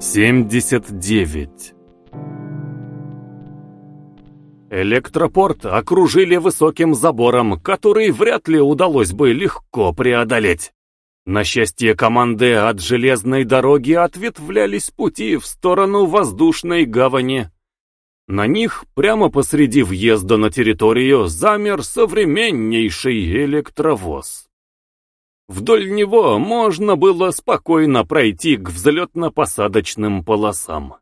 79 Электропорт окружили высоким забором, который вряд ли удалось бы легко преодолеть. На счастье команды от железной дороги ответвлялись пути в сторону воздушной гавани. На них, прямо посреди въезда на территорию, замер современнейший электровоз. Вдоль него можно было спокойно пройти к взлетно-посадочным полосам.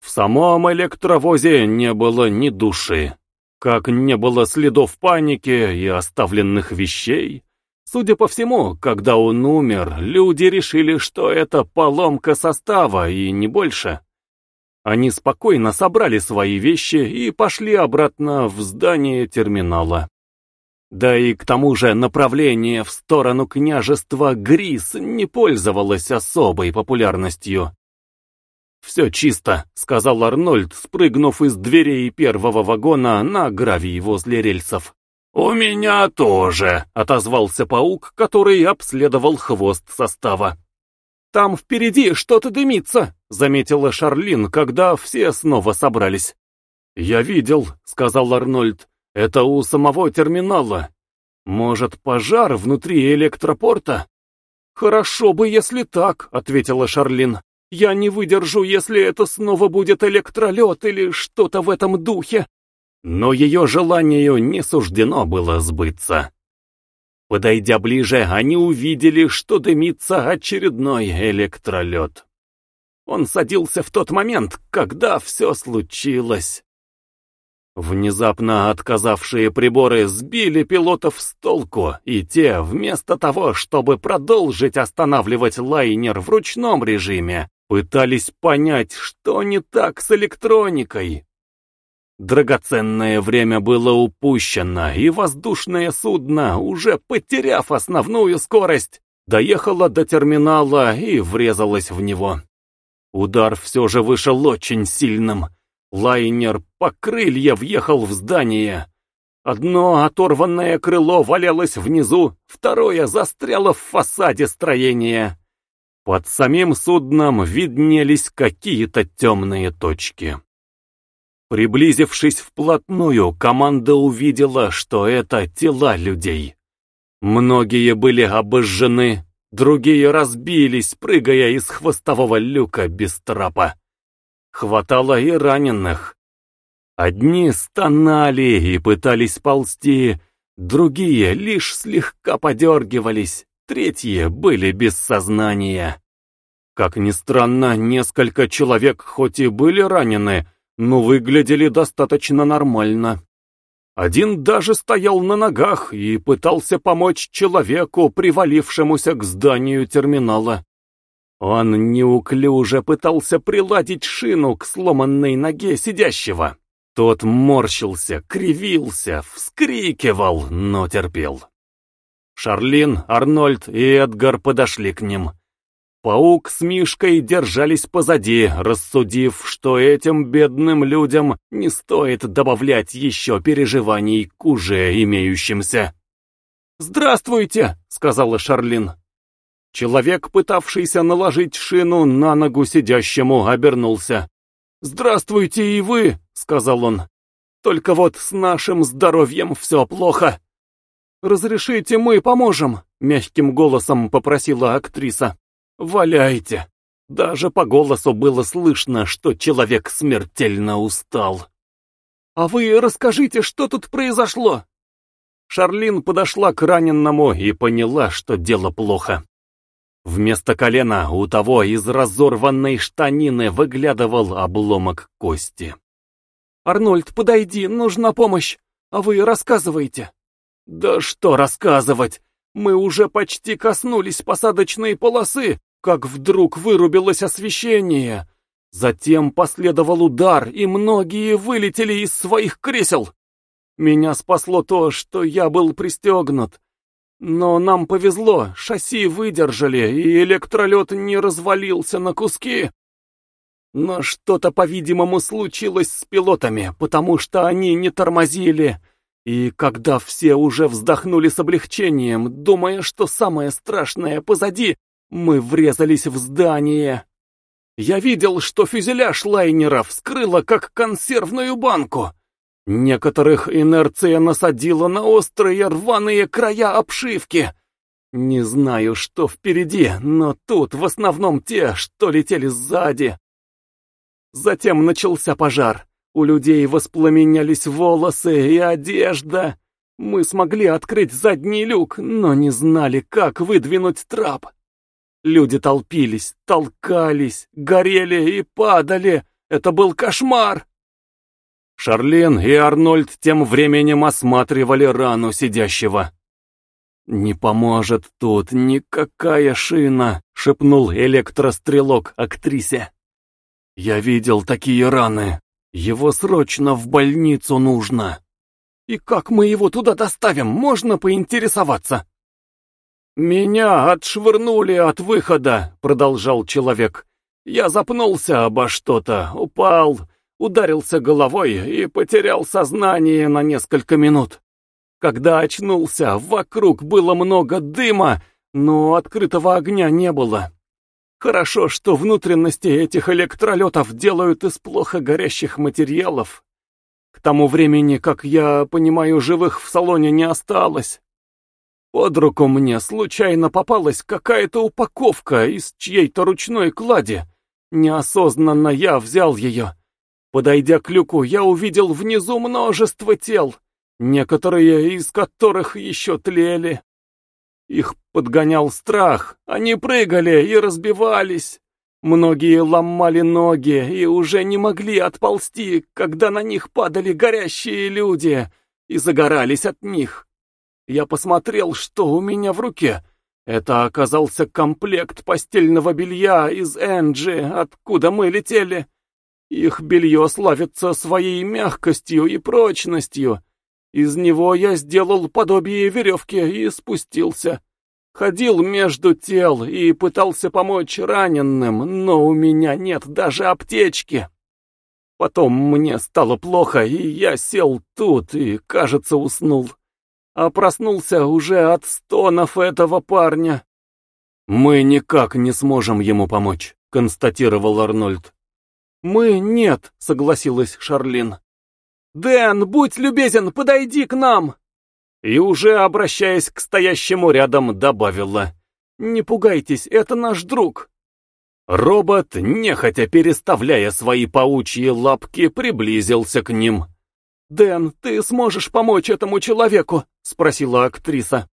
В самом электровозе не было ни души, как не было следов паники и оставленных вещей. Судя по всему, когда он умер, люди решили, что это поломка состава и не больше. Они спокойно собрали свои вещи и пошли обратно в здание терминала. Да и к тому же направление в сторону княжества Грис не пользовалось особой популярностью. «Все чисто», — сказал Арнольд, спрыгнув из дверей первого вагона на гравий возле рельсов. «У меня тоже», — отозвался паук, который обследовал хвост состава. «Там впереди что-то дымится», — заметила Шарлин, когда все снова собрались. «Я видел», — сказал Арнольд. Это у самого терминала. Может, пожар внутри электропорта? Хорошо бы, если так, ответила Шарлин. Я не выдержу, если это снова будет электролет или что-то в этом духе. Но ее желанию не суждено было сбыться. Подойдя ближе, они увидели, что дымится очередной электролет. Он садился в тот момент, когда все случилось. Внезапно отказавшие приборы сбили пилотов с толку, и те, вместо того, чтобы продолжить останавливать лайнер в ручном режиме, пытались понять, что не так с электроникой. Драгоценное время было упущено, и воздушное судно, уже потеряв основную скорость, доехало до терминала и врезалось в него. Удар все же вышел очень сильным — Лайнер по крылья въехал в здание. Одно оторванное крыло валялось внизу, второе застряло в фасаде строения. Под самим судном виднелись какие-то темные точки. Приблизившись вплотную, команда увидела, что это тела людей. Многие были обожжены, другие разбились, прыгая из хвостового люка без трапа. Хватало и раненых. Одни стонали и пытались ползти, другие лишь слегка подергивались, третьи были без сознания. Как ни странно, несколько человек хоть и были ранены, но выглядели достаточно нормально. Один даже стоял на ногах и пытался помочь человеку, привалившемуся к зданию терминала. Он неуклюже пытался приладить шину к сломанной ноге сидящего. Тот морщился, кривился, вскрикивал, но терпел. Шарлин, Арнольд и Эдгар подошли к ним. Паук с Мишкой держались позади, рассудив, что этим бедным людям не стоит добавлять еще переживаний к уже имеющимся. «Здравствуйте!» — сказала Шарлин. Человек, пытавшийся наложить шину на ногу сидящему, обернулся. «Здравствуйте и вы», — сказал он. «Только вот с нашим здоровьем все плохо». «Разрешите, мы поможем», — мягким голосом попросила актриса. «Валяйте». Даже по голосу было слышно, что человек смертельно устал. «А вы расскажите, что тут произошло?» Шарлин подошла к раненному и поняла, что дело плохо. Вместо колена у того из разорванной штанины выглядывал обломок кости. «Арнольд, подойди, нужна помощь, а вы рассказывайте». «Да что рассказывать? Мы уже почти коснулись посадочной полосы, как вдруг вырубилось освещение. Затем последовал удар, и многие вылетели из своих кресел. Меня спасло то, что я был пристегнут, но нам повезло, шасси выдержали, и электролет не развалился на куски. Но что-то, по-видимому, случилось с пилотами, потому что они не тормозили. И когда все уже вздохнули с облегчением, думая, что самое страшное позади, мы врезались в здание. Я видел, что фюзеляж лайнера вскрыла как консервную банку. Некоторых инерция насадила на острые рваные края обшивки. Не знаю, что впереди, но тут в основном те, что летели сзади. Затем начался пожар. У людей воспламенялись волосы и одежда. Мы смогли открыть задний люк, но не знали, как выдвинуть трап. Люди толпились, толкались, горели и падали. Это был кошмар. Шарлин и Арнольд тем временем осматривали рану сидящего. «Не поможет тут никакая шина», — шепнул электрострелок актрисе. «Я видел такие раны. Его срочно в больницу нужно». «И как мы его туда доставим, можно поинтересоваться?» «Меня отшвырнули от выхода», — продолжал человек. «Я запнулся обо что-то, упал, ударился головой и потерял сознание на несколько минут. Когда очнулся, вокруг было много дыма, но открытого огня не было. Хорошо, что внутренности этих электролетов делают из плохо горящих материалов. К тому времени, как я понимаю, живых в салоне не осталось. Под руку мне случайно попалась какая-то упаковка из чьей-то ручной клади. Неосознанно я взял ее. Подойдя к люку, я увидел внизу множество тел, некоторые из которых еще тлели. Их подгонял страх, они прыгали и разбивались. Многие ломали ноги и уже не могли отползти, когда на них падали горящие люди и загорались от них. Я посмотрел, что у меня в руке. Это оказался комплект постельного белья из Энджи, откуда мы летели. Их белье славится своей мягкостью и прочностью. Из него я сделал подобие веревки и спустился. Ходил между тел и пытался помочь раненым, но у меня нет даже аптечки. Потом мне стало плохо, и я сел тут и, кажется, уснул а проснулся уже от стонов этого парня. «Мы никак не сможем ему помочь», — констатировал Арнольд. «Мы нет», — согласилась Шарлин. «Дэн, будь любезен, подойди к нам!» И уже обращаясь к стоящему рядом, добавила. «Не пугайтесь, это наш друг». Робот, нехотя переставляя свои паучьи лапки, приблизился к ним. «Дэн, ты сможешь помочь этому человеку?» — спросила актриса.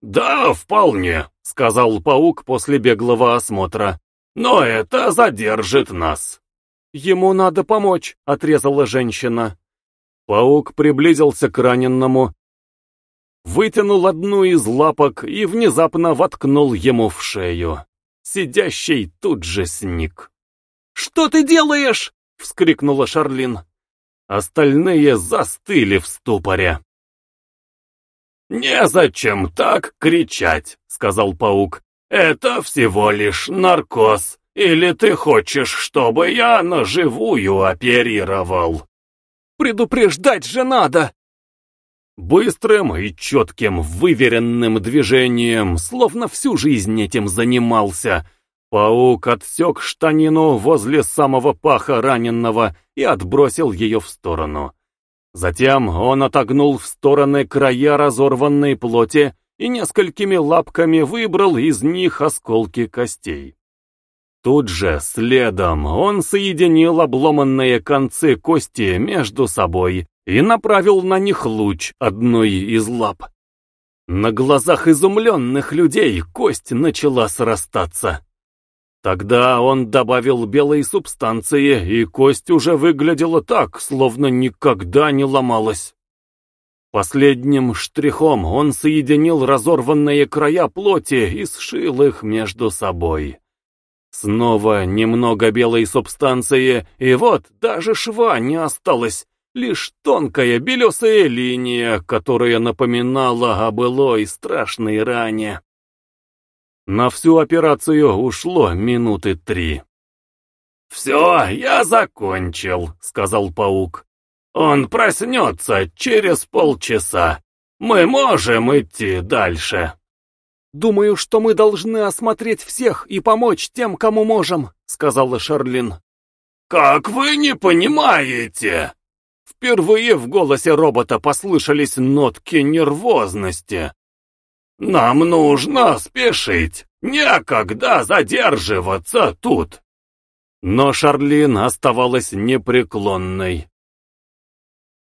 «Да, вполне», — сказал паук после беглого осмотра. «Но это задержит нас». «Ему надо помочь», — отрезала женщина. Паук приблизился к раненному, вытянул одну из лапок и внезапно воткнул ему в шею. Сидящий тут же сник. «Что ты делаешь?» — вскрикнула Шарлин. Остальные застыли в ступоре. «Незачем так кричать», — сказал паук. «Это всего лишь наркоз. Или ты хочешь, чтобы я на живую оперировал?» «Предупреждать же надо!» Быстрым и четким, выверенным движением, словно всю жизнь этим занимался, Паук отсек штанину возле самого паха раненного и отбросил ее в сторону. Затем он отогнул в стороны края разорванной плоти и несколькими лапками выбрал из них осколки костей. Тут же, следом, он соединил обломанные концы кости между собой и направил на них луч одной из лап. На глазах изумленных людей кость начала срастаться. Тогда он добавил белой субстанции, и кость уже выглядела так, словно никогда не ломалась. Последним штрихом он соединил разорванные края плоти и сшил их между собой. Снова немного белой субстанции, и вот даже шва не осталось, лишь тонкая белесая линия, которая напоминала о былой страшной ране. На всю операцию ушло минуты три. «Все, я закончил», — сказал паук. «Он проснется через полчаса. Мы можем идти дальше». Думаю, что мы должны осмотреть всех и помочь тем, кому можем», — сказала Шарлин. «Как вы не понимаете?» Впервые в голосе робота послышались нотки нервозности. «Нам нужно спешить, некогда задерживаться тут!» Но Шарлин оставалась непреклонной.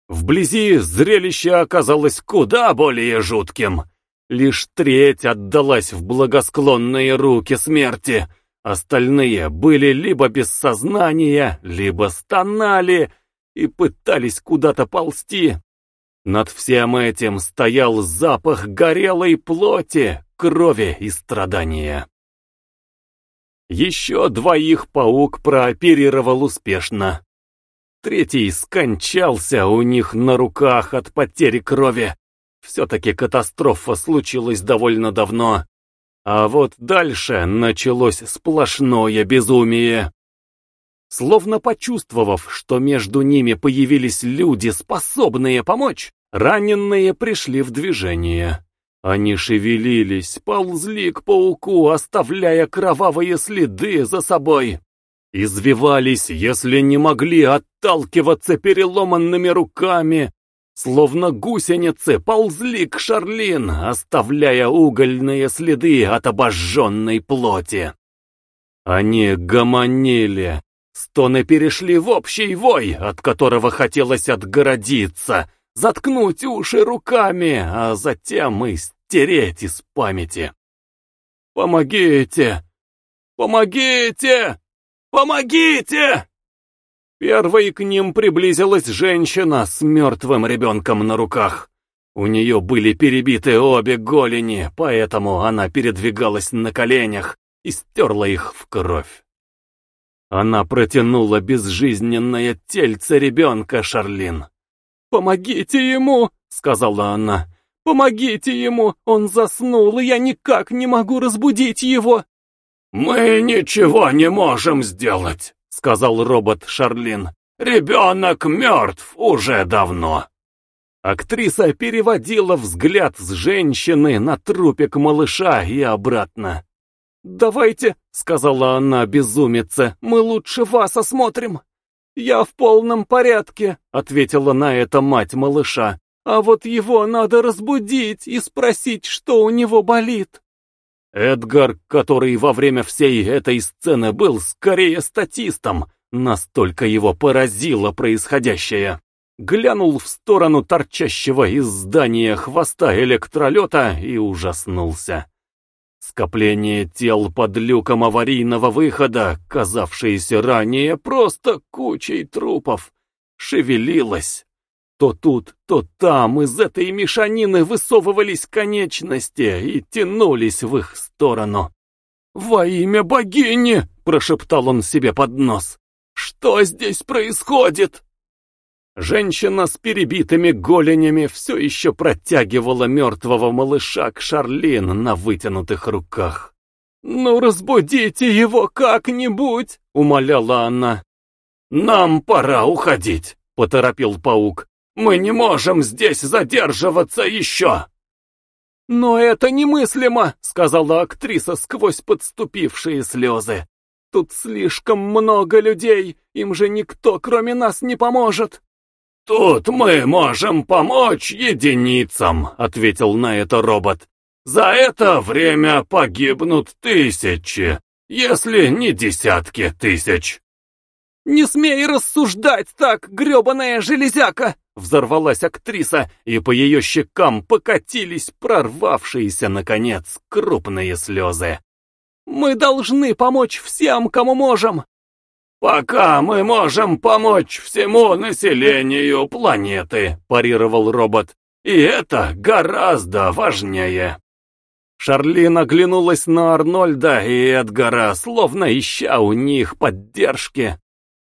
Вблизи зрелище оказалось куда более жутким. Лишь треть отдалась в благосклонные руки смерти. Остальные были либо без сознания, либо стонали и пытались куда-то ползти. Над всем этим стоял запах горелой плоти, крови и страдания. Еще двоих паук прооперировал успешно. Третий скончался у них на руках от потери крови. Все-таки катастрофа случилась довольно давно. А вот дальше началось сплошное безумие. Словно почувствовав, что между ними появились люди, способные помочь, раненые пришли в движение. Они шевелились, ползли к пауку, оставляя кровавые следы за собой. Извивались, если не могли отталкиваться переломанными руками, словно гусеницы ползли к Шарлин, оставляя угольные следы от обожженной плоти. Они гомонили, стоны перешли в общий вой, от которого хотелось отгородиться — заткнуть уши руками, а затем и стереть из памяти. «Помогите! Помогите! Помогите!» Первой к ним приблизилась женщина с мертвым ребенком на руках. У нее были перебиты обе голени, поэтому она передвигалась на коленях и стерла их в кровь. Она протянула безжизненное тельце ребенка Шарлин. «Помогите ему!» — сказала она. «Помогите ему! Он заснул, и я никак не могу разбудить его!» «Мы ничего не можем сделать!» — сказал робот Шарлин. «Ребенок мертв уже давно!» Актриса переводила взгляд с женщины на трупик малыша и обратно. «Давайте», — сказала она безумице, — «мы лучше вас осмотрим». «Я в полном порядке», — ответила на это мать малыша. «А вот его надо разбудить и спросить, что у него болит». Эдгар, который во время всей этой сцены был скорее статистом, настолько его поразило происходящее, глянул в сторону торчащего из здания хвоста электролета и ужаснулся. Скопление тел под люком аварийного выхода, казавшееся ранее просто кучей трупов, шевелилось. То тут, то там из этой мешанины высовывались конечности и тянулись в их сторону. «Во имя богини!» — прошептал он себе под нос. «Что здесь происходит?» Женщина с перебитыми голенями все еще протягивала мертвого малыша к Шарлин на вытянутых руках. «Ну, разбудите его как-нибудь!» — умоляла она. «Нам пора уходить!» — поторопил паук. «Мы не можем здесь задерживаться еще!» «Но это немыслимо!» — сказала актриса сквозь подступившие слезы. «Тут слишком много людей, им же никто, кроме нас, не поможет!» «Тут мы можем помочь единицам», — ответил на это робот. «За это время погибнут тысячи, если не десятки тысяч». «Не смей рассуждать так, гребаная железяка!» Взорвалась актриса, и по ее щекам покатились прорвавшиеся, наконец, крупные слезы. «Мы должны помочь всем, кому можем. «Пока мы можем помочь всему населению планеты», — парировал робот. «И это гораздо важнее». Шарлин оглянулась на Арнольда и Эдгара, словно ища у них поддержки.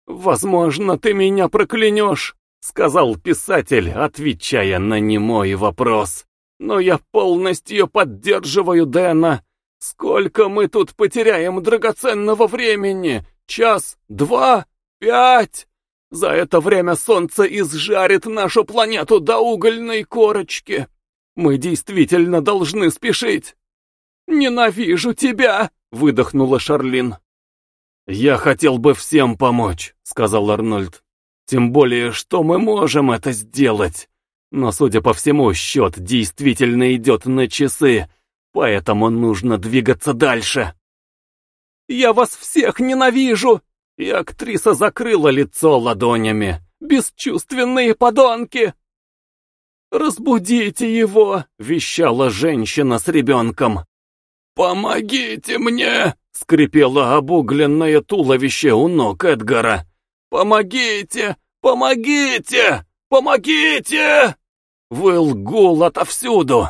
«Возможно, ты меня проклянешь», — сказал писатель, отвечая на немой вопрос. «Но я полностью поддерживаю Дэна. Сколько мы тут потеряем драгоценного времени, Час, два, пять. За это время солнце изжарит нашу планету до угольной корочки. Мы действительно должны спешить. Ненавижу тебя!» — выдохнула Шарлин. «Я хотел бы всем помочь», — сказал Арнольд. «Тем более, что мы можем это сделать. Но, судя по всему, счет действительно идет на часы, поэтому нужно двигаться дальше». «Я вас всех ненавижу!» И актриса закрыла лицо ладонями. «Бесчувственные подонки!» «Разбудите его!» — вещала женщина с ребенком. «Помогите мне!» — скрипело обугленное туловище у ног Эдгара. «Помогите! Помогите! Помогите!» Выл гул отовсюду.